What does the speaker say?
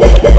Yeah.